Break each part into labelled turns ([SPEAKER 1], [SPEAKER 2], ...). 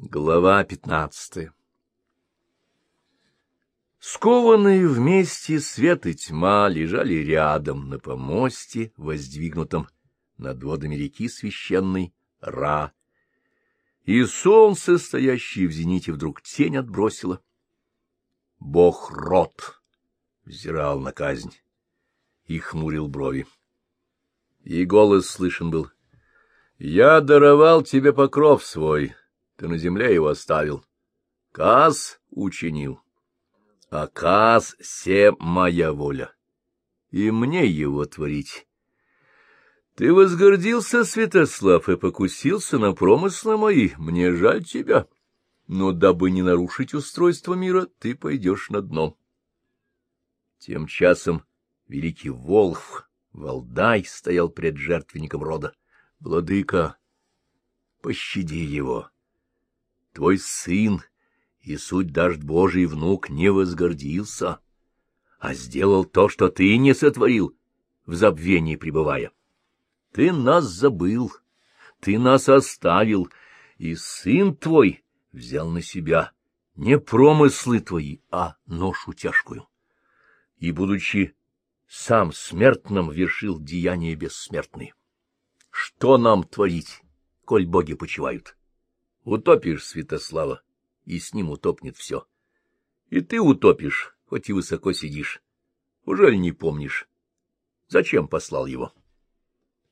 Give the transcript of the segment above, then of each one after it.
[SPEAKER 1] Глава пятнадцатая Скованные вместе свет и тьма лежали рядом на помосте, воздвигнутом над водами реки священной Ра. И солнце, стоящее в зените, вдруг тень отбросило. Бог Рот взирал на казнь и хмурил брови. И голос слышен был. — Я даровал тебе покров свой, ты на земле его оставил. Каз учинил. А каз — се моя воля, и мне его творить. Ты возгордился, Святослав, и покусился на промыслы мои, мне жаль тебя, но дабы не нарушить устройство мира, ты пойдешь на дно. Тем часом великий Волх, Валдай, стоял пред жертвенником рода. Владыка, пощади его. Твой сын и суть дождь Божий внук не возгордился, а сделал то, что ты не сотворил, в забвении пребывая. Ты нас забыл, ты нас оставил, и сын твой взял на себя не промыслы твои, а ношу тяжкую. И, будучи сам смертным, вершил деяния бессмертные. Что нам творить, коль боги почивают? Утопишь Святослава, и с ним утопнет все. И ты утопишь, хоть и высоко сидишь. Ужель не помнишь? Зачем послал его?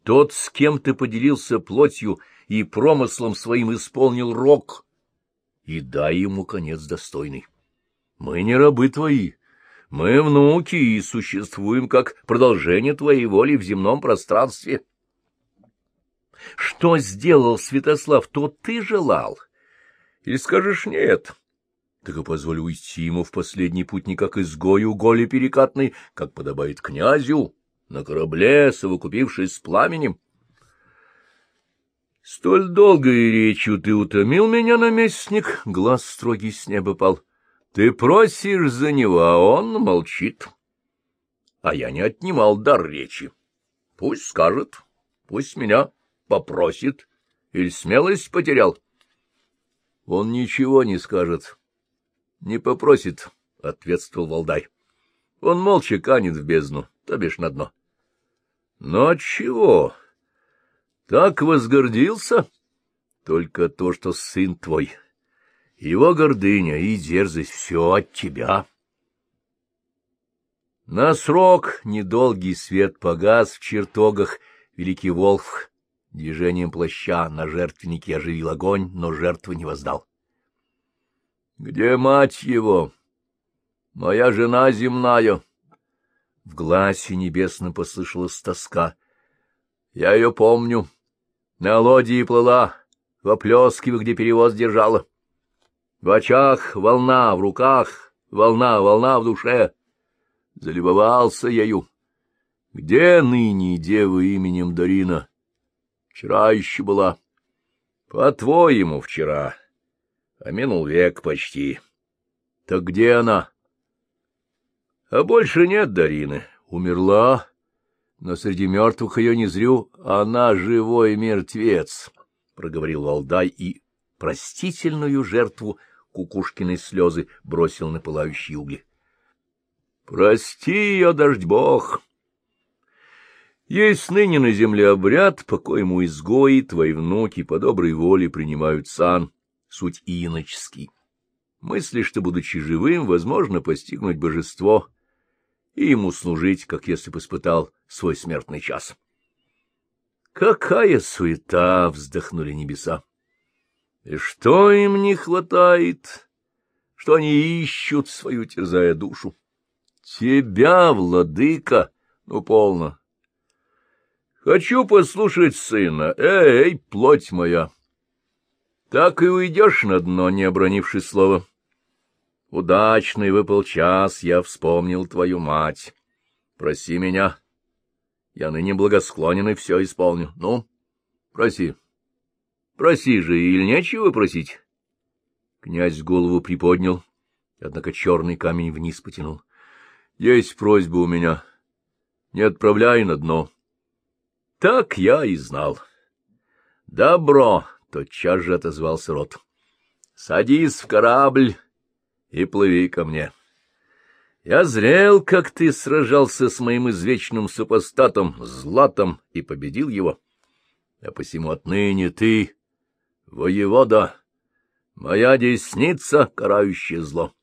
[SPEAKER 1] Тот, с кем ты поделился плотью и промыслом своим исполнил рок, и дай ему конец достойный. Мы не рабы твои, мы внуки и существуем как продолжение твоей воли в земном пространстве. Что сделал Святослав, то ты желал. Или скажешь нет? Так и позволь уйти ему в последний путь не как изгою голи перекатной, как подобает князю, на корабле, совокупившись с пламенем. Столь долгой речью ты утомил меня, наместник, глаз строгий с неба пал. Ты просишь за него, а он молчит. А я не отнимал дар речи. Пусть скажет, пусть меня попросит, или смелость потерял. Он ничего не скажет, не попросит, — ответствовал Валдай. Он молча канет в бездну, то бишь на дно. Но отчего? Так возгордился? Только то, что сын твой. Его гордыня и дерзость — все от тебя. На срок недолгий свет погас в чертогах великий Волф Движением плаща на жертвеннике оживил огонь, но жертву не воздал. — Где мать его? Моя жена земная. В гласе небесном послышалась тоска. Я ее помню. На лодии плыла, в оплескиве, где перевоз держала. В очах волна, в руках волна, волна в душе. Залюбовался ею. Где ныне дева именем Дарина? Вчера еще была. По-твоему, вчера. А минул век почти. Так где она? А больше нет Дарины. Умерла, но среди мертвых ее не зрю. Она живой мертвец, — проговорил Валдай и простительную жертву кукушкиной слезы бросил на пылающие угли. — Прости ее, дождь бог! Есть ныне на земле обряд, по коему изгои, твои внуки по доброй воле принимают сан, суть иноческий. Мыслишь, что, будучи живым, возможно постигнуть божество и ему служить, как если бы испытал свой смертный час. Какая суета! — вздохнули небеса. И что им не хватает? Что они ищут, свою терзая душу? Тебя, владыка, ну, полно, Хочу послушать сына. Эй, плоть моя! Так и уйдешь на дно, не обронивши слова. Удачный выпал час, я вспомнил твою мать. Проси меня. Я ныне благосклонен и все исполню. Ну, проси. Проси же, или нечего просить? Князь голову приподнял, однако черный камень вниз потянул. Есть просьба у меня. Не отправляй на дно. — Так я и знал. — Добро! — тотчас же отозвался рот. Садись в корабль и плыви ко мне. Я зрел, как ты сражался с моим извечным супостатом, Златом, и победил его. А посему отныне ты, воевода, моя десница, карающая зло.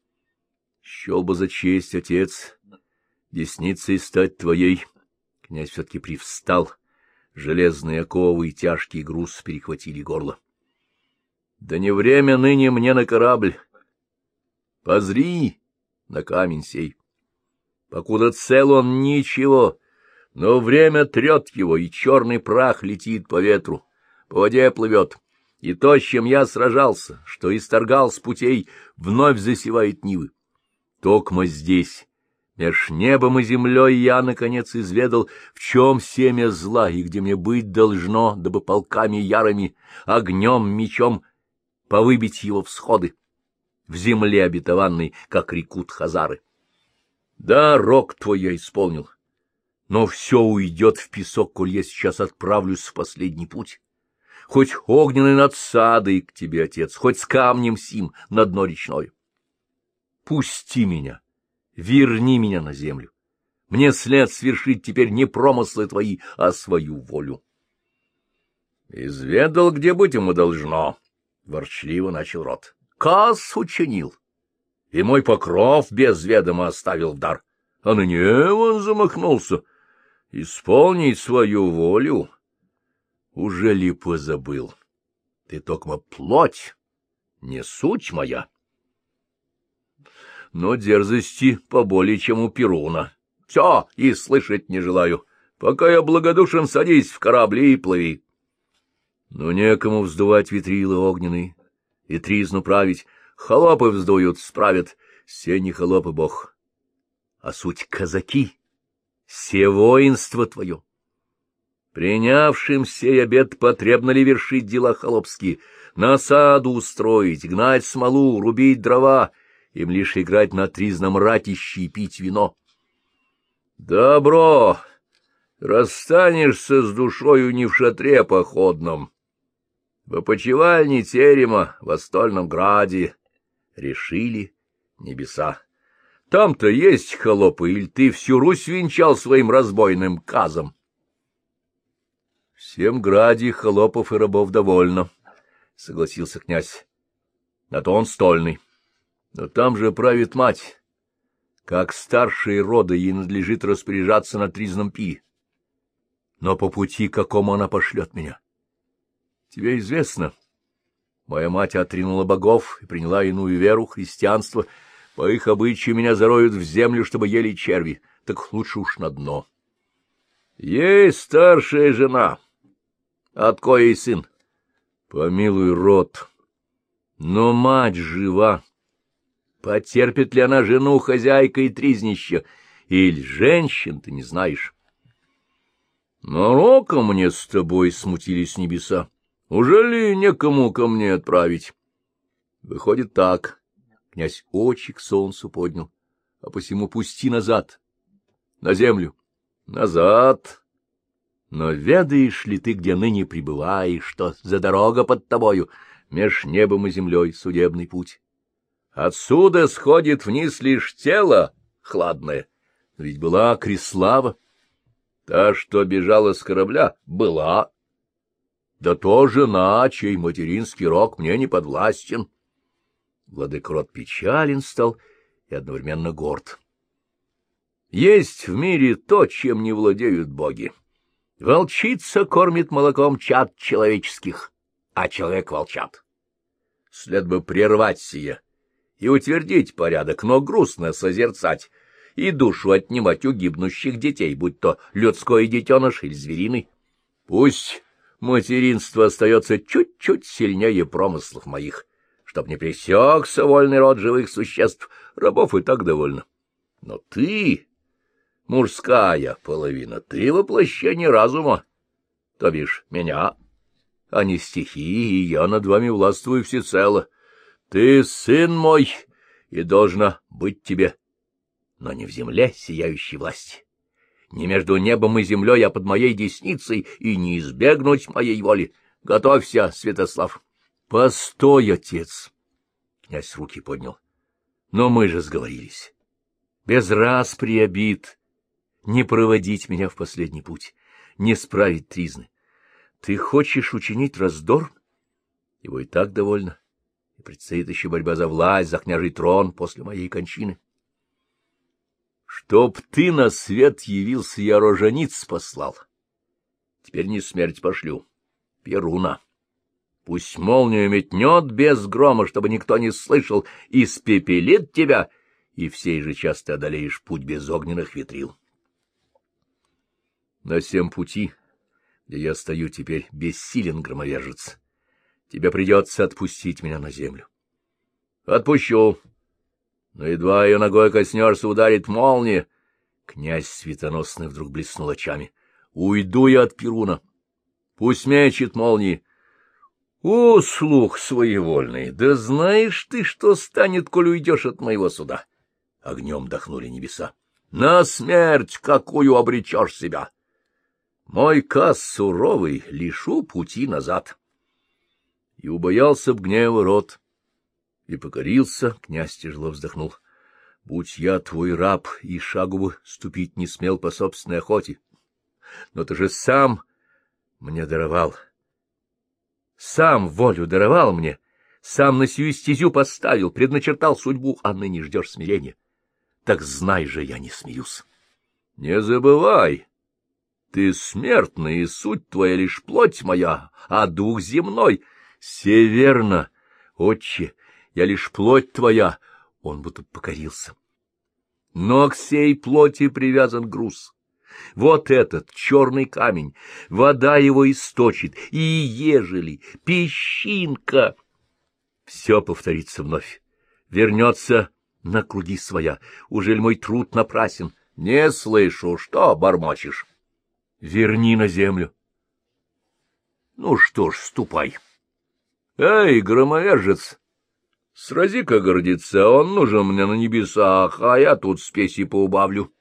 [SPEAKER 1] Счел бы за честь, отец, десницей стать твоей. Князь все-таки привстал. Железные оковы и тяжкий груз перехватили горло. Да не время ныне мне на корабль. Позри на камень сей. Покуда цел он ничего, но время трет его, и черный прах летит по ветру, по воде плывет, и то, с чем я сражался, что исторгал с путей, вновь засевает нивы. Токмо здесь, меж небом и землей, я, наконец, изведал, в чем семя зла, и где мне быть должно, дабы полками ярами, огнем, мечом повыбить его всходы в земле обетованной, как рекут Хазары. Да, рок твой я исполнил, но все уйдет в песок, коль я сейчас отправлюсь в последний путь. Хоть огненной надсадой к тебе, отец, хоть с камнем сим на дно речное. Пусти меня, верни меня на землю. Мне след свершить теперь не промыслы твои, а свою волю. Изведал, где быть ему должно, — ворчливо начал рот отказ учинил, и мой покров без ведома оставил в дар. А на нее он замахнулся. Исполнить свою волю? Уже ли позабыл? Ты только плоть, не суть моя. Но дерзости поболее, чем у Перуна. Все, и слышать не желаю. Пока я благодушен, садись в корабли и плыви. Но некому вздувать ветрилы огненные и тризну править. Холопы вздуют, справят, все не холопы бог, а суть казаки, все воинство твое. Принявшим сей обед потребно ли вершить дела холопские, насаду устроить, гнать смолу, рубить дрова, им лишь играть на тризном ратище и пить вино. Добро! Расстанешься с душою не в шатре походном, в опочивальне терема в Остольном граде решили небеса. Там-то есть холопы, или ты всю Русь венчал своим разбойным казом? — Всем граде холопов и рабов довольно, — согласился князь. — На то он стольный. Но там же правит мать. Как старшие рода ей надлежит распоряжаться на тризном пи. Но по пути какому она пошлет меня? Тебе известно, моя мать отринула богов и приняла иную веру, христианство. По их обычаю меня зароют в землю, чтобы ели черви, так лучше уж на дно. Есть старшая жена, от коей сын. Помилуй род, но мать жива. Потерпит ли она жену хозяйка и тризнища, или женщин ты не знаешь? Но роком мне с тобой смутились небеса. Уже ли некому ко мне отправить? Выходит так. Князь очи к солнцу поднял. А посему пусти назад, на землю. Назад. Но ведаешь ли ты, где ныне пребываешь, что за дорога под тобою, меж небом и землей судебный путь? Отсюда сходит вниз лишь тело хладное. Ведь была Крислава. Та, что бежала с корабля, была да то жена, чей материнский рог мне не подвластен. Владыка род печален стал и одновременно горд. Есть в мире то, чем не владеют боги. Волчица кормит молоком чад человеческих, а человек — волчат. След бы прервать сие и утвердить порядок, но грустно созерцать и душу отнимать у гибнущих детей, будь то людской детеныш или звериный. Пусть материнство остается чуть-чуть сильнее промыслов моих. Чтоб не пресекся вольный род живых существ, рабов и так довольно. Но ты, мужская половина, ты воплощение разума, то бишь меня, а не стихии, и я над вами властвую всецело. Ты сын мой, и должна быть тебе, но не в земле сияющей власти не между небом и землей, а под моей десницей, и не избегнуть моей воли. Готовься, Святослав. Постой, отец. Князь руки поднял. Но мы же сговорились. Без распри обид. Не проводить меня в последний путь, не справить тризны. Ты хочешь учинить раздор? Его и так довольно. И предстоит еще борьба за власть, за княжий трон после моей кончины. Чтоб ты на свет явился, я рожениц послал. Теперь не смерть пошлю. Перуна. Пусть молнию метнет без грома, чтобы никто не слышал, испепелит тебя, и всей же час ты одолеешь путь без огненных ветрил. На всем пути, где я стою теперь, бессилен громовержец. Тебе придется отпустить меня на землю. Отпущу. Но едва ее ногой коснешься, ударит молния. Князь светоносный вдруг блеснул очами. Уйду я от Перуна. Пусть мечет молнии. О, слух своевольный, да знаешь ты, что станет, коль уйдешь от моего суда? Огнем дохнули небеса. На смерть какую обречешь себя! Мой каз суровый, лишу пути назад. И убоялся б гнева рот, и покорился, князь тяжело вздохнул. Будь я твой раб, и шагу бы ступить не смел по собственной охоте. Но ты же сам мне даровал — сам волю даровал мне, сам на сию стезю поставил, предначертал судьбу, а ныне ждешь смирения. Так знай же, я не смеюсь. Не забывай, ты смертный, и суть твоя лишь плоть моя, а дух земной. Северно, отче, я лишь плоть твоя, он будто покорился. Но к сей плоти привязан груз. Вот этот черный камень, вода его источит, и ежели песчинка... Все повторится вновь, вернется на круги своя. Ужель мой труд напрасен? Не слышу, что бормочешь? Верни на землю. Ну что ж, ступай. Эй, громовержец, срази-ка гордится, он нужен мне на небесах, а я тут спеси поубавлю.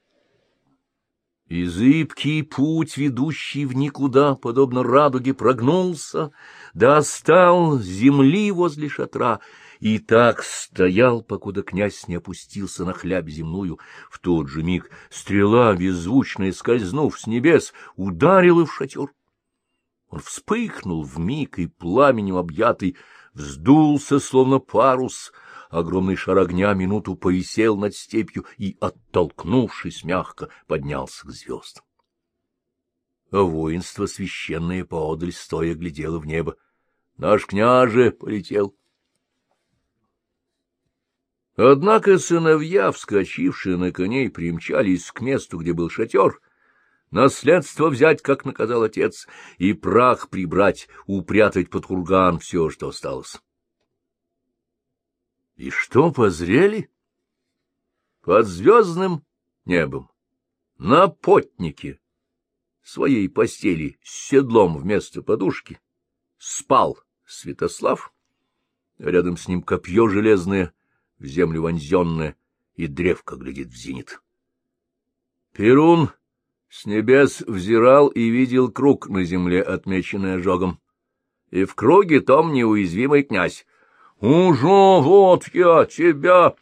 [SPEAKER 1] И зыбкий путь, ведущий в никуда, подобно радуге, прогнулся, достал земли возле шатра, и так стоял, покуда князь не опустился на хляб земную. В тот же миг стрела, беззвучная, скользнув с небес, ударила в шатер. Он вспыхнул в миг и пламенем объятый, вздулся, словно парус — Огромный шар огня минуту повисел над степью и, оттолкнувшись мягко, поднялся к звездам. А воинство священное поодаль стоя глядело в небо. Наш княже полетел. Однако сыновья, вскочившие на коней, примчались к месту, где был шатер, наследство взять, как наказал отец, и прах прибрать, упрятать под курган все, что осталось. И что позрели? Под звездным небом, на потнике, своей постели с седлом вместо подушки, спал Святослав, рядом с ним копье железное, в землю вонзенное, и древко глядит в зенит. Перун с небес взирал и видел круг на земле, отмеченный ожогом. И в круге том неуязвимый князь, «Уже вот я тебя!»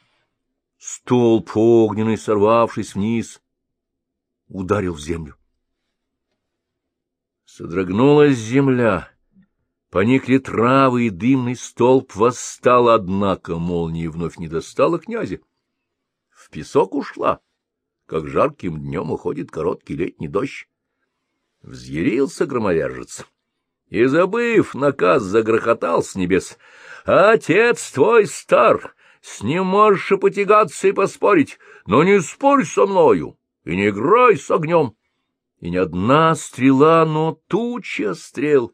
[SPEAKER 1] Столб огненный, сорвавшись вниз, ударил в землю. Содрогнулась земля, поникли травы, и дымный столб восстал, однако молния вновь не достала князя. В песок ушла, как жарким днем уходит короткий летний дождь. Взъярился громовержец и, забыв, наказ загрохотал с небес — Отец твой стар, с ним можешь и потягаться и поспорить, но не спорь со мною и не играй с огнем. И ни одна стрела, но туча стрел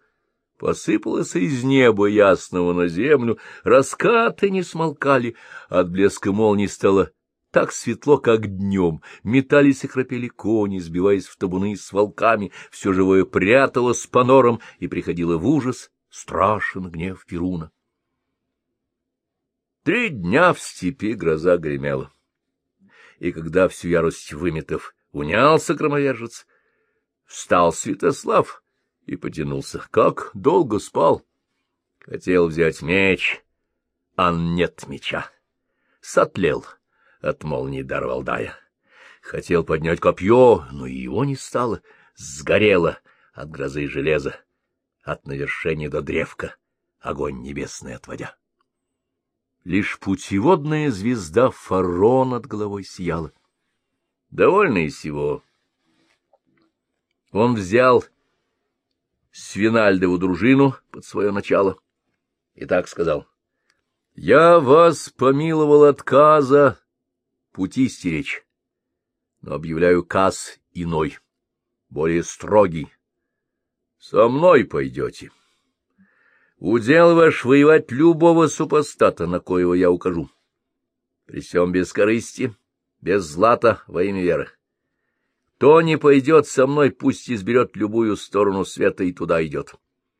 [SPEAKER 1] посыпалась из неба ясного на землю, раскаты не смолкали, от блеска молнии стало так светло, как днем, метались и храпели кони, сбиваясь в табуны с волками, все живое пряталось по норам и приходило в ужас страшен гнев Перуна. Три дня в степи гроза гремела. И когда всю ярость выметов унялся громовержец, встал Святослав и потянулся. Как долго спал! Хотел взять меч, а нет меча. Сотлел от молнии Дарвалдая. Хотел поднять копье, но и его не стало, сгорело от грозы железа, от навершения до древка, огонь небесный отводя. Лишь путеводная звезда Фаро над головой сияла. Довольный всего, он взял Свинальдову дружину под свое начало и так сказал. — Я вас помиловал отказа пути стеречь, но объявляю каз иной, более строгий. Со мной пойдете. Удел ваш воевать любого супостата, на коего я укажу. При всем без корысти, без злата во имя веры. Кто не пойдет со мной, пусть изберет любую сторону света и туда идет.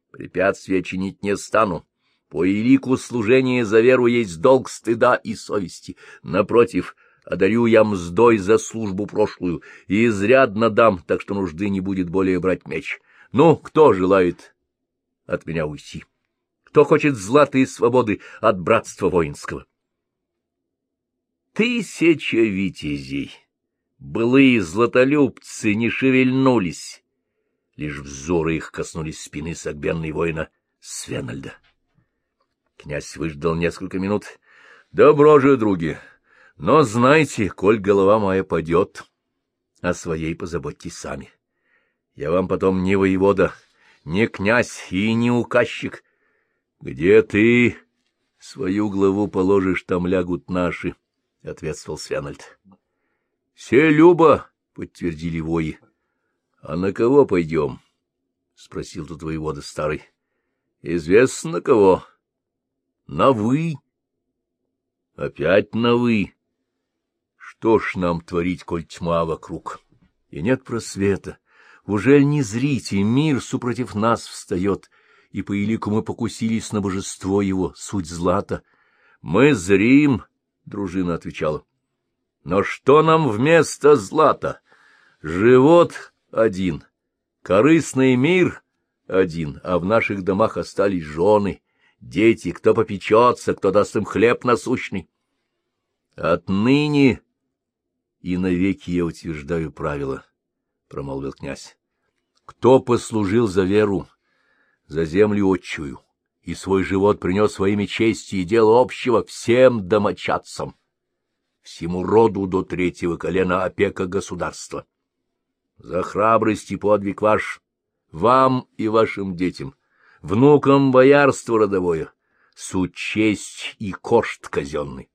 [SPEAKER 1] Препятствия чинить не стану. По илику служения за веру есть долг стыда и совести. Напротив, одарю я мздой за службу прошлую и изрядно дам, так что нужды не будет более брать меч. Ну, кто желает от меня уйти? Кто хочет златой свободы от братства воинского? Тысяча витязей! Былые златолюбцы не шевельнулись. Лишь взоры их коснулись спины согбенной воина Свенальда. Князь выждал несколько минут. — Добро же, други, но знайте, коль голова моя падет, о своей позаботьтесь сами. Я вам потом не воевода, не князь и не указчик. Где ты свою главу положишь, там лягут наши, — ответствовал Свенальд. — Все Люба, — подтвердили вои. — А на кого пойдем? — спросил тут воевода старый. — Известно кого. — На вы. — Опять на вы. Что ж нам творить, коль тьма вокруг? И нет просвета. Ужель не зрите, мир супротив нас встает, и по илику мы покусились на божество его, суть злата. — Мы зрим, — дружина отвечала. Но что нам вместо злата? Живот один, корыстный мир один, а в наших домах остались жены, дети, кто попечется, кто даст им хлеб насущный. Отныне и навеки я утверждаю правила, — промолвил князь. Кто послужил за веру, за землю отчую, и свой живот принес во имя чести и дела общего всем домочадцам, всему роду до третьего колена опека государства. За храбрость и подвиг ваш, вам и вашим детям, внукам боярства родовое, суть честь и кошт казенный.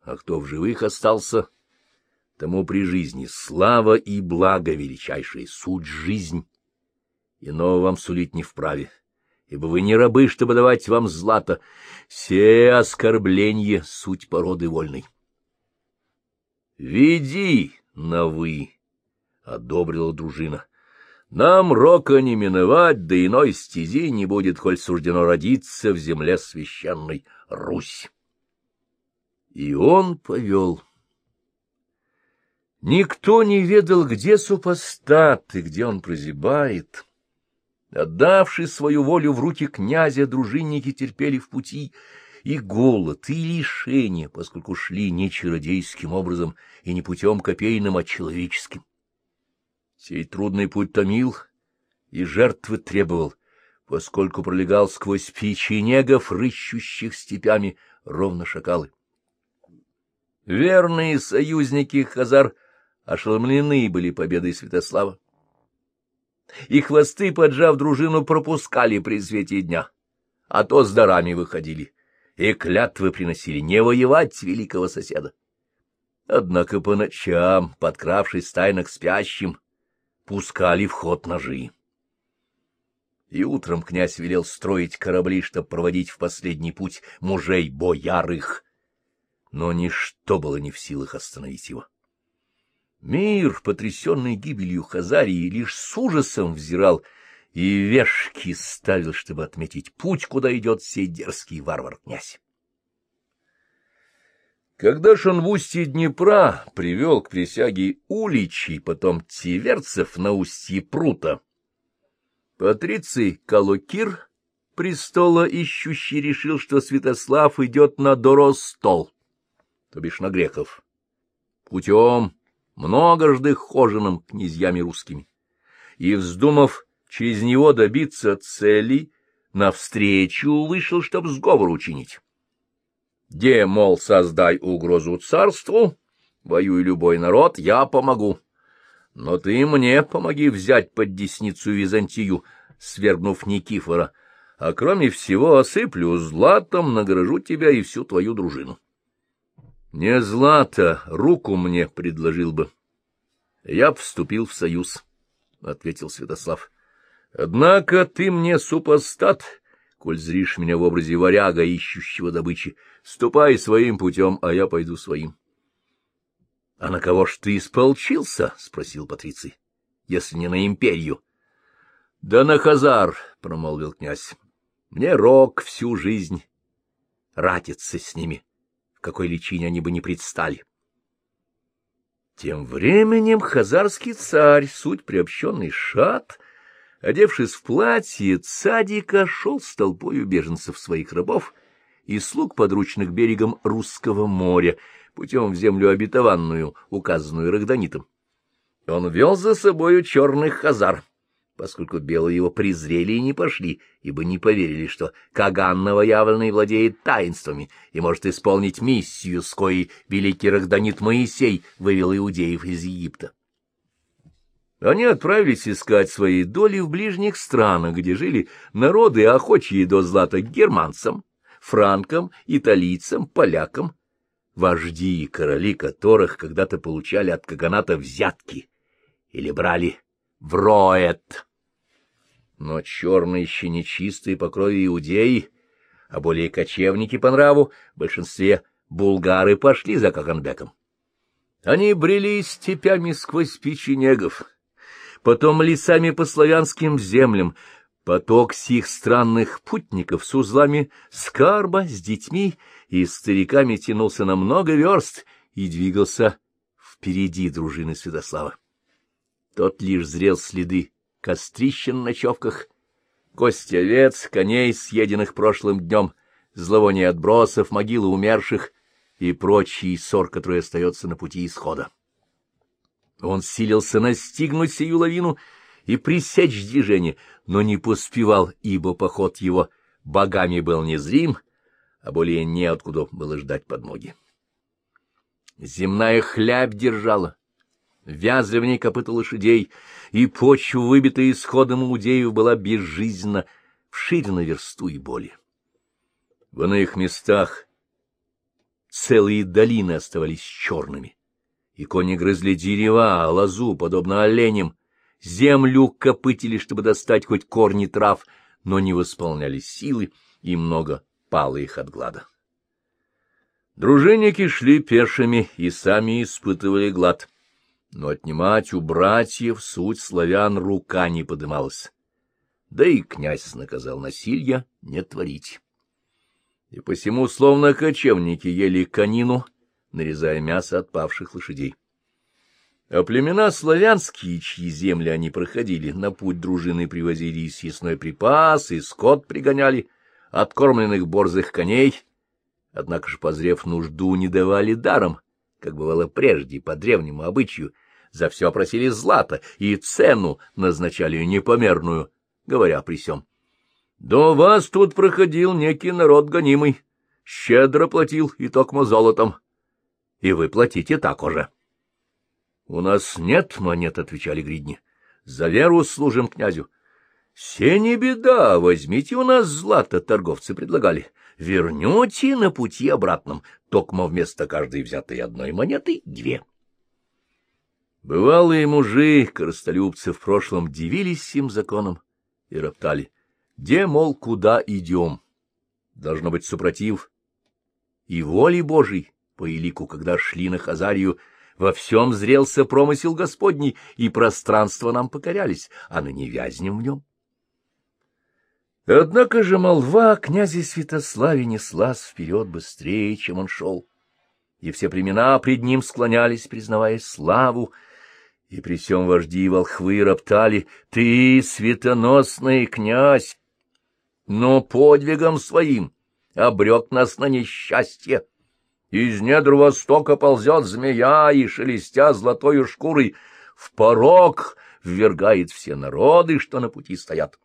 [SPEAKER 1] А кто в живых остался, тому при жизни слава и благо величайшие, суть жизнь. Иного вам сулить не вправе, ибо вы не рабы, чтобы давать вам злато, все оскорбления — суть породы вольной. Веди на «вы», — одобрила дружина. Нам рока не миновать, да иной стези не будет, коль суждено родиться в земле священной Русь. И он повел. Никто не ведал, где супостат и где он прозябает. Отдавший свою волю в руки князя, дружинники терпели в пути — и голод, и лишение, поскольку шли не чародейским образом и не путем копейным, а человеческим. Сей трудный путь томил и жертвы требовал, поскольку пролегал сквозь печенегов, рыщущих степями, ровно шакалы. Верные союзники Хазар ошеломлены были победой Святослава. И хвосты, поджав дружину, пропускали при свете дня, а то с дарами выходили и клятвы приносили не воевать великого соседа. Однако по ночам, подкравшись тайно к спящим, пускали в ход ножи. И утром князь велел строить корабли, чтобы проводить в последний путь мужей боярых, но ничто было не в силах остановить его. Мир, потрясенный гибелью Хазарии, лишь с ужасом взирал и вешки ставил, чтобы отметить путь, куда идет сей дерзкий варвар-князь. Когда устье Днепра привел к присяге Уличей, потом Тиверцев на устье Прута, Патриций Калокир престола ищущий решил, что Святослав идет на Доростол, то бишь на греков, путем многожды хоженым князьями русскими, и, вздумав через него добиться цели, навстречу вышел, чтоб сговор учинить. Где, мол, создай угрозу царству, воюй любой народ, я помогу. Но ты мне помоги взять под десницу Византию, свергнув Никифора, а кроме всего осыплю златом, награжу тебя и всю твою дружину. Не злато, руку мне предложил бы. Я вступил в союз, — ответил Святослав. Однако ты мне супостат, коль зришь меня в образе варяга, ищущего добычи. Ступай своим путем, а я пойду своим. — А на кого ж ты исполчился? — спросил Патриций. — Если не на империю. — Да на Хазар, — промолвил князь. — Мне рок всю жизнь ратиться с ними, какой личине они бы не предстали. Тем временем хазарский царь, суть приобщенный шат, одевшись в платье цадика, шел с толпою беженцев своих рабов и слуг подручных берегом Русского моря, путем в землю обетованную, указанную Рогданитом. Он вел за собою черных хазар, поскольку белые его презрели и не пошли, ибо не поверили, что Каган новоявленный владеет таинствами и может исполнить миссию, с коей великий Рогданит Моисей вывел иудеев из Египта. Они отправились искать свои доли в ближних странах, где жили народы, охочие до злата германцам, франкам, италийцам, полякам, вожди и короли которых когда-то получали от каганата взятки или брали в роет. Но черные еще нечистые по крови иудеи, а более кочевники по нраву, в большинстве булгары пошли за Каганбеком. Они брели степями сквозь печенегов, потом лесами по славянским землям, поток сих странных путников с узлами скарба, с детьми и стариками тянулся на много верст и двигался впереди дружины Святослава. Тот лишь зрел следы кострища на ночевках, кости овец, коней, съеденных прошлым днем, зловоние отбросов, могилы умерших и прочий ссор, который остается на пути исхода. Он силился настигнуть сию лавину и пресечь движение, но не поспевал, ибо поход его богами был незрим, а более неоткуда было ждать подмоги. Земная хлябь держала, вязли в ней копыта лошадей, и почва, выбитая исходом иудеев, была безжизненно вширена версту и боли. В иных местах целые долины оставались черными и кони грызли дерева, лозу, подобно оленям, землю копытили, чтобы достать хоть корни трав, но не восполняли силы, и много пало их от глада. Дружинники шли пешими и сами испытывали глад, но отнимать у братьев суть славян рука не подымалась. Да и князь наказал насилья не творить. И посему, словно кочевники, ели конину, нарезая мясо от павших лошадей. А племена славянские, чьи земли они проходили, на путь дружины привозили и съестной припас, и скот пригоняли, откормленных борзых коней, однако же, позрев нужду, не давали даром, как бывало прежде, по древнему обычаю, за все просили злато и цену назначали непомерную, говоря при сём. До вас тут проходил некий народ гонимый, щедро платил и токмо золотом, и вы платите так уже. — У нас нет монет, — отвечали гридни. — За веру служим князю. — Се не беда, возьмите у нас злато, торговцы предлагали. Вернете на пути обратном, токмо вместо каждой взятой одной монеты две. Бывалые мужи, коростолюбцы в прошлом дивились им законам и роптали. Где, мол, куда идем? Должно быть супротив и воли Божией по Илику, когда шли на Хазарию, во всем зрелся промысел Господний, и пространство нам покорялись, а на не вязнем в нем. Однако же молва о князе Святославе неслась вперед быстрее, чем он шел, и все племена пред ним склонялись, признавая славу, и при всем вожди и волхвы роптали «Ты, светоносный князь!» но подвигом своим обрек нас на несчастье. Из недр востока ползет змея, и, шелестя золотою шкурой, в порог ввергает все народы, что на пути стоят.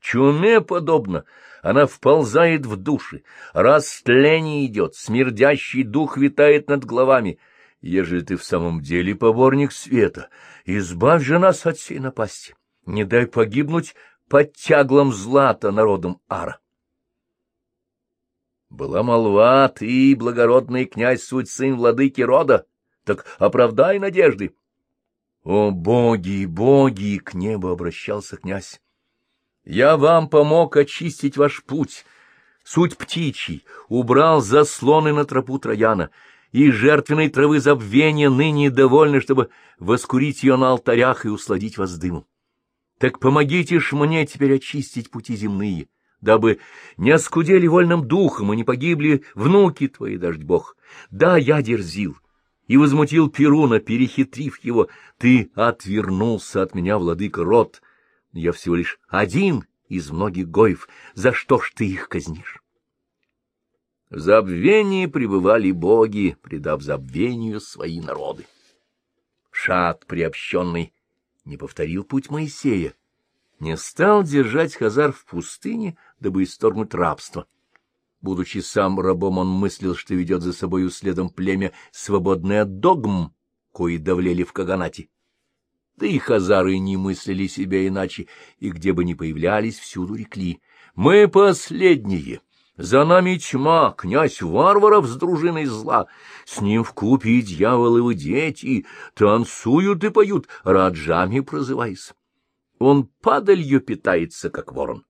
[SPEAKER 1] Чуме подобно, она вползает в души, растление идет, смердящий дух витает над головами. Ежели ты в самом деле поборник света, избавь же нас от сей напасти, не дай погибнуть под тяглом злата народом Ара. Была молва, ты, благородный князь, суть сын владыки рода, так оправдай надежды. О, боги, боги! — к небу обращался князь. Я вам помог очистить ваш путь, суть птичий, убрал заслоны на тропу Трояна, и жертвенной травы забвения ныне довольны, чтобы воскурить ее на алтарях и усладить вас дымом. Так помогите ж мне теперь очистить пути земные, дабы не оскудели вольным духом и не погибли внуки твои, дождь бог. Да, я дерзил и возмутил Перуна, перехитрив его. Ты отвернулся от меня, владыка Я всего лишь один из многих гоев. За что ж ты их казнишь? В забвении пребывали боги, предав забвению свои народы. Шат, приобщенный, не повторил путь Моисея, не стал держать Хазар в пустыне, дабы исторгнуть рабство. Будучи сам рабом, он мыслил, что ведет за собою следом племя, свободное от догм, кои давлели в Каганате. Да и хазары не мыслили себя иначе, и где бы ни появлялись, всюду рекли. «Мы последние!» За нами тьма, князь варваров с дружиной зла. С ним в купе и дети, танцуют и поют, раджами прозываясь. Он падалью питается, как ворон.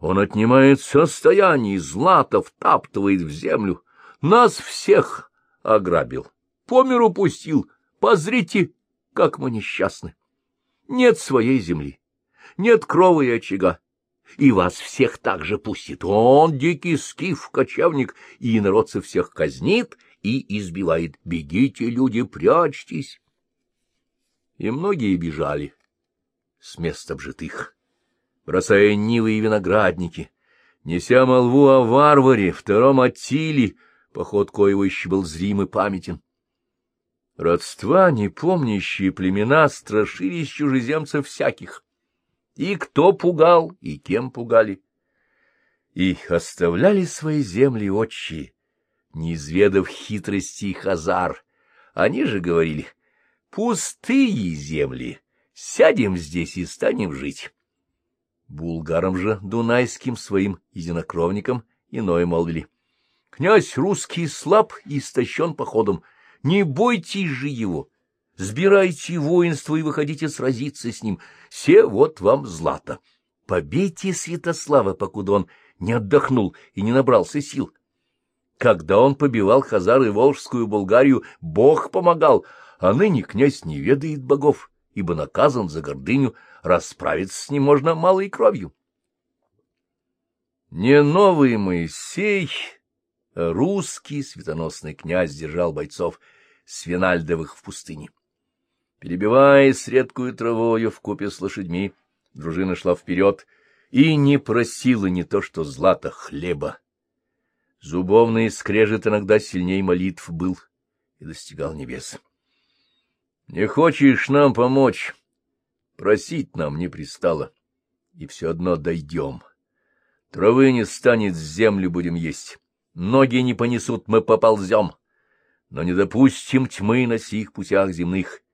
[SPEAKER 1] Он отнимает состояние, злато втаптывает в землю. Нас всех ограбил, по миру пустил. Позрите, как мы несчастны. Нет своей земли, нет крова и очага. И вас всех также пустит. Он дикий скиф, кочевник, и народцев всех казнит и избивает. Бегите, люди, прячьтесь. И многие бежали с места обжитых, бросая нивы и виноградники, неся молву о варваре, втором Аттиле, поход коего еще был зрим и памятен. Родства, непомнящие племена, страшились чужеземцев всяких. И кто пугал, и кем пугали. И оставляли свои земли отчие, не изведав хитрости хазар. Они же говорили, пустые земли, Сядем здесь и станем жить. Булгарам же, дунайским своим единокровникам, иное молвили. Князь русский слаб и истощен походом. Не бойтесь же его. Сбирайте воинство и выходите сразиться с ним. Все вот вам злато. Побейте Святослава, покуда он не отдохнул и не набрался сил. Когда он побивал Хазар и Волжскую Болгарию, Бог помогал, а ныне князь не ведает богов ибо наказан за гордыню, расправиться с ним можно малой кровью. Не новый Моисей, а русский светоносный князь держал бойцов свинальдовых в пустыне. Перебиваясь редкую травою купе с лошадьми, дружина шла вперед и не просила не то что злата, хлеба. Зубовный скрежет иногда сильней молитв был и достигал небес. Не хочешь нам помочь? Просить нам не пристало, и все одно дойдем. Травы не станет, землю будем есть. Ноги не понесут, мы поползем. Но не допустим тьмы на сих путях земных.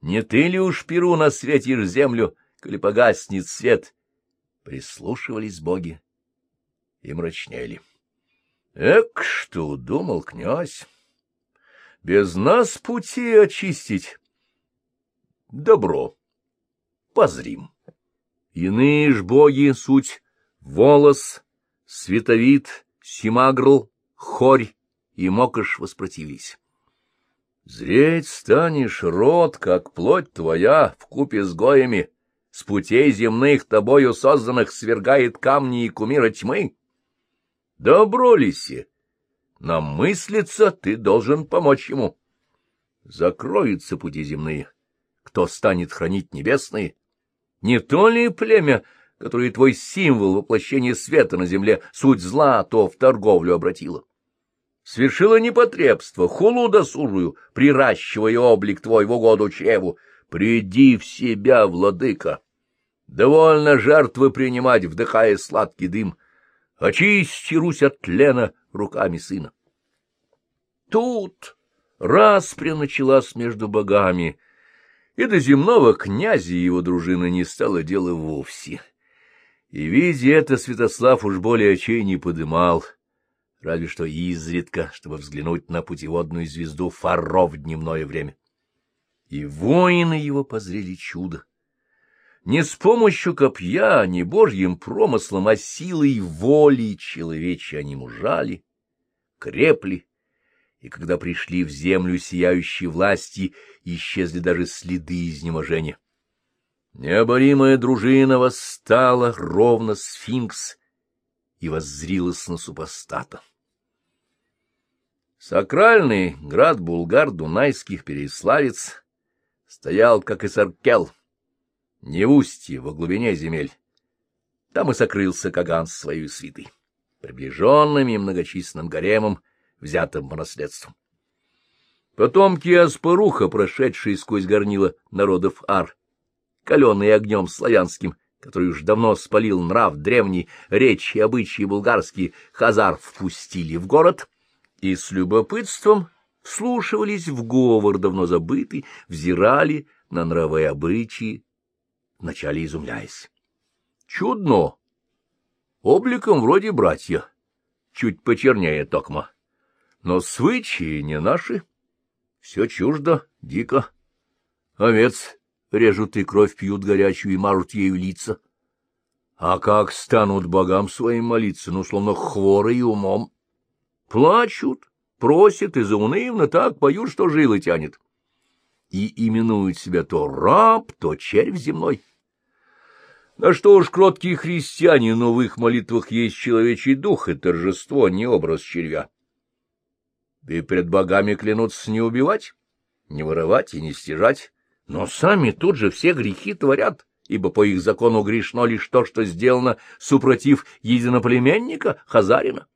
[SPEAKER 1] Не ты ли уж перу насветишь землю, коли погаснет свет? Прислушивались боги и мрачнели. Эк, что думал князь! без нас пути очистить. Добро. Позрим. Иные ж боги суть волос, световид, симагрл, хорь и мокош воспротивились. Зреть станешь, род, как плоть твоя, в купе с гоями, с путей земных тобою созданных свергает камни и кумира тьмы? Добро ли се? Нам мыслится, ты должен помочь ему. Закроются пути земные. Кто станет хранить небесные? Не то ли племя которое твой символ воплощения света на земле, суть зла, то в торговлю обратила. Свершила непотребство, хулу досужую, приращивая облик твой в угоду чреву. Приди в себя, владыка! Довольно жертвы принимать, вдыхая сладкий дым. Очисти Русь от тлена руками сына. Тут распря началась между богами, и до земного князя его дружины не стало дела вовсе. И, видя это, Святослав уж более очей не подымал, разве что изредка, чтобы взглянуть на путеводную звезду Фаро в дневное время. И воины его позрели чудо. Не с помощью копья, не божьим промыслом, а силой воли человечьей они мужали, крепли, и когда пришли в землю сияющие власти, исчезли даже следы изнеможения. Необоримая дружина восстала, ровно сфинкс, и воззрилась на супостата. Сакральный град булгар дунайских переславец стоял, как и Саркел, не в устье, во глубине земель. Там и сокрылся Каган с своей свитой, приближенными и многочисленным гаремом, взятым по наследству. Потомки Аспаруха, прошедшие сквозь горнило народов Ар, каленые огнем славянским, который уж давно спалил нрав древний, речи и обычаи булгарские, хазар впустили в город и с любопытством вслушивались в говор, давно забытый, взирали на нравы и обычаи, вначале изумляясь. Чудно! Обликом вроде братья, чуть почернее токма. Но свычи не наши, все чуждо, дико. Овец режут и кровь пьют горячую и мажут ею лица. А как станут богам своим молиться, ну, словно хворы умом? Плачут, просят и заунывно так поют, что жилы тянет. И именуют себя то раб, то червь земной. На что уж кроткие христиане, но в их молитвах есть человечий дух и торжество, а не образ червя. И пред богами клянутся не убивать, не воровать и не стяжать, но сами тут же все грехи творят, ибо по их закону грешно лишь то, что сделано супротив единоплеменника Хазарина,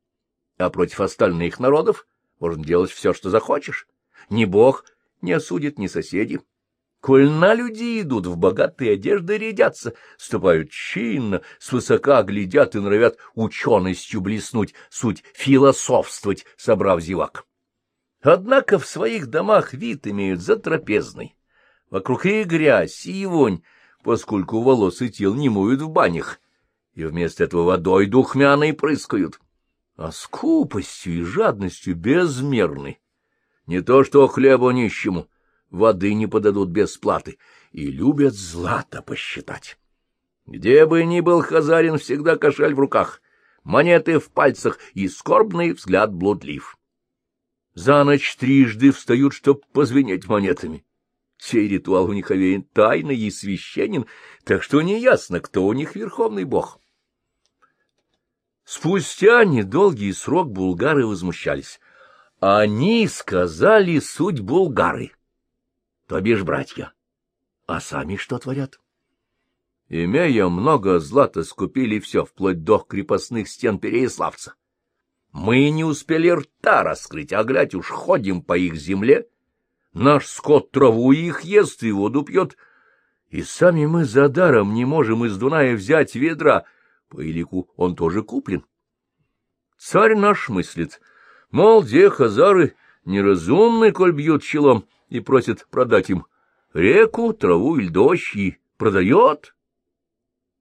[SPEAKER 1] а против остальных народов можно делать все, что захочешь. Ни бог не осудит, ни соседи. Коль на люди идут, в богатые одежды рядятся, ступают чинно, свысока глядят и норовят ученостью блеснуть, суть философствовать, собрав зевак. Однако в своих домах вид имеют затрапезный. Вокруг и грязь, и вонь, поскольку волос и тел не моют в банях, и вместо этого водой духмяной прыскают. А скупостью и жадностью безмерны. Не то что хлебу нищему, воды не подадут без платы, и любят злато посчитать. Где бы ни был хазарин, всегда кошель в руках, монеты в пальцах и скорбный взгляд блудлив за ночь трижды встают, чтоб позвенеть монетами. Сей ритуал у них овеян тайный и священен, так что неясно, кто у них верховный бог. Спустя недолгий срок булгары возмущались. Они сказали суть булгары, то бишь братья. А сами что творят? Имея много злата, скупили все, вплоть до крепостных стен Переяславца. Мы не успели рта раскрыть, а, глядь, уж ходим по их земле. Наш скот траву их ест и воду пьет, и сами мы за даром не можем из Дуная взять ведра. По илику он тоже куплен. Царь наш мыслит, мол, где хазары неразумны, коль бьют челом, и просит продать им реку, траву или дождь, и продает.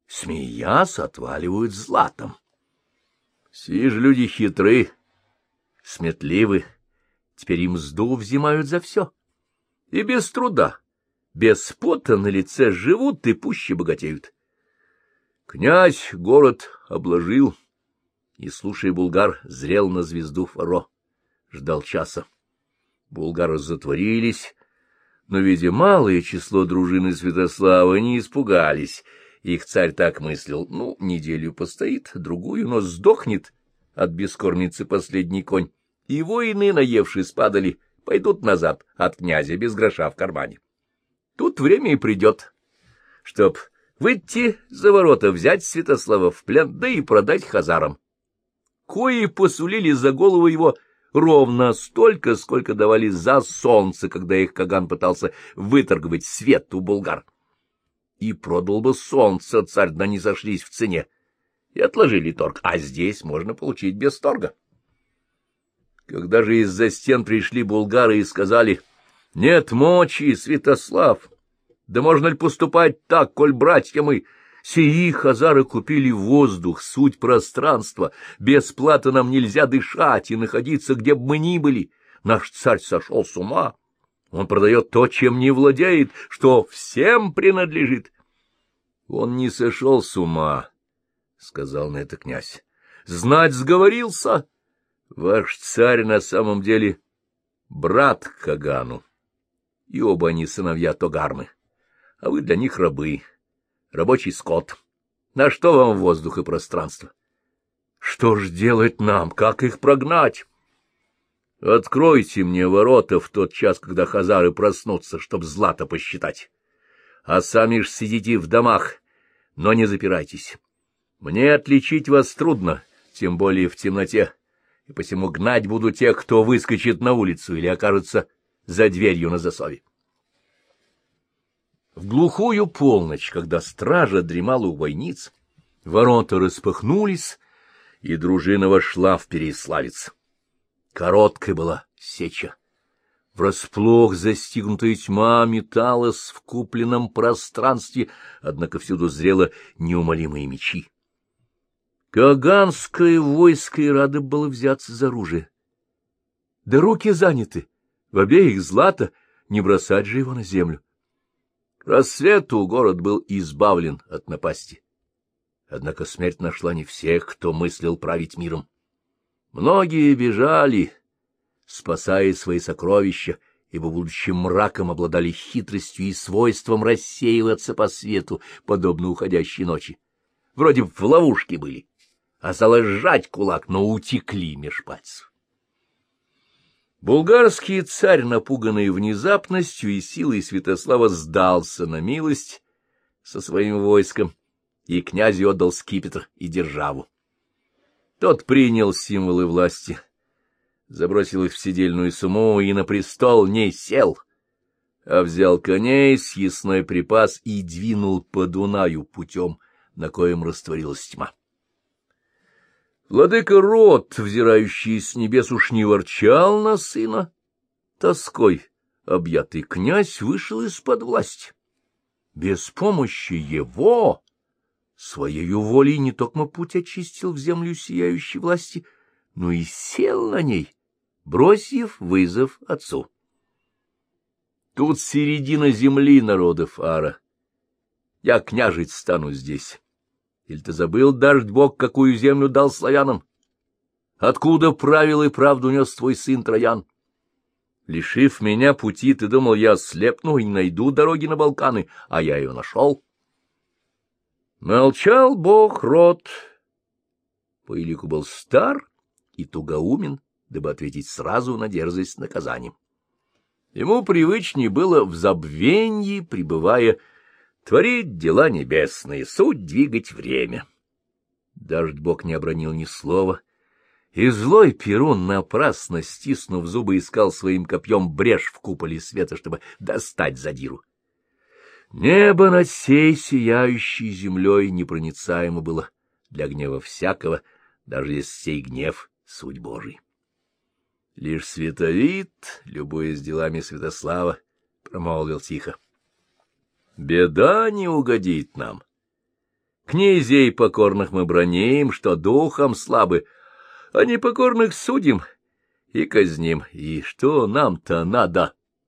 [SPEAKER 1] Смеясь, отваливают златом. Си же люди хитры, сметливы, теперь им мзду взимают за все. И без труда, без пота на лице живут и пуще богатеют. Князь город обложил, и, слушая булгар, зрел на звезду Фаро, ждал часа. Булгары затворились, но, видя малое число дружины Святослава, не испугались — их царь так мыслил, ну, неделю постоит, другую, но сдохнет от бескормицы последний конь, и воины, наевшись, падали, пойдут назад от князя без гроша в кармане. Тут время и придет, чтоб выйти за ворота, взять Святослава в плен, да и продать хазарам. Кои посулили за голову его ровно столько, сколько давали за солнце, когда их Каган пытался выторговать свет у булгар. И продал бы солнце царь, да не сошлись в цене. И отложили торг, а здесь можно получить без торга. Когда же из-за стен пришли булгары и сказали, «Нет мочи, Святослав, да можно ли поступать так, коль братья мы...» Сии хазары купили воздух, суть пространства. Без платы нам нельзя дышать и находиться, где бы мы ни были. Наш царь сошел с ума. Он продает то, чем не владеет, что всем принадлежит. Он не сошел с ума, — сказал на это князь. Знать сговорился. Ваш царь на самом деле брат Кагану, и оба они сыновья Тогармы, а вы для них рабы рабочий скот. На что вам воздух и пространство? Что ж делать нам? Как их прогнать? Откройте мне ворота в тот час, когда хазары проснутся, чтоб злато посчитать. А сами ж сидите в домах, но не запирайтесь. Мне отличить вас трудно, тем более в темноте, и посему гнать буду тех, кто выскочит на улицу или окажется за дверью на засове. В глухую полночь, когда стража дремала у бойниц, ворота распахнулись, и дружина вошла в Переславец. Короткая была сеча. Врасплох застигнутая тьма металась в купленном пространстве, однако всюду зрело неумолимые мечи. Каганское войско и рады было взяться за оружие. Да руки заняты, в обеих злато, не бросать же его на землю. К рассвету город был избавлен от напасти. Однако смерть нашла не всех, кто мыслил править миром. Многие бежали, спасая свои сокровища, ибо, будучи мраком, обладали хитростью и свойством рассеиваться по свету, подобно уходящей ночи. Вроде в ловушке были, а сжать кулак, но утекли меж пальцев. Булгарский царь, напуганный внезапностью и силой Святослава, сдался на милость со своим войском, и князю отдал скипетр и державу. Тот принял символы власти, забросил их в сидельную сумму и на престол не сел, а взял коней, съестной припас и двинул по Дунаю путем, на коем растворилась тьма. Владыка Рот, взирающий с небес, уж не ворчал на сына. Тоской объятый князь вышел из-под власти. Без помощи его своею волей не только путь очистил в землю сияющей власти, но и сел на ней, бросив вызов отцу. Тут середина земли народов Ара. Я княжить стану здесь. Или ты забыл, дождь Бог, какую землю дал славянам? Откуда правил и правду нес твой сын Троян? Лишив меня пути, ты думал, я слепну и не найду дороги на Балканы, а я ее нашел. Молчал бог род. По Илику был стар и тугоумен, дабы ответить сразу на дерзость наказанием. Ему привычнее было в забвенье, пребывая Творить дела небесные, суть двигать время. Дождь Бог не обронил ни слова, и злой Перун, напрасно стиснув зубы, искал своим копьем брешь в куполе света, чтобы достать задиру. Небо над сей сияющей землей непроницаемо было для гнева всякого, даже если сей гнев — суть Божий. Лишь световид, любуясь делами Святослава, промолвил тихо. Беда не угодит нам. Князей покорных мы бронеем, что духом слабы, а непокорных судим и казним. И что нам-то надо?